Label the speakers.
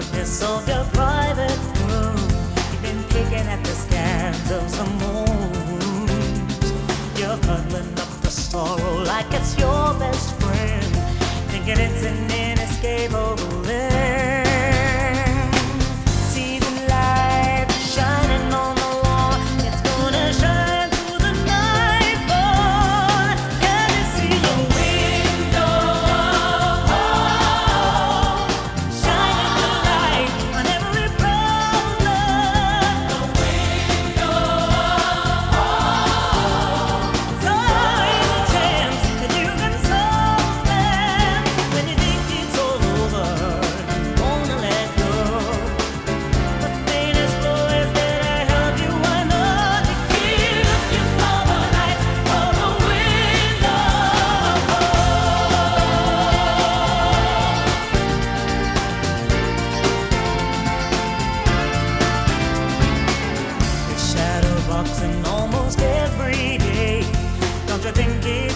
Speaker 1: darkness of your private room. You've been picking at the scabs of some moon. You're cuddling up the sorrow like it's your best friend, thinking it's an living gift.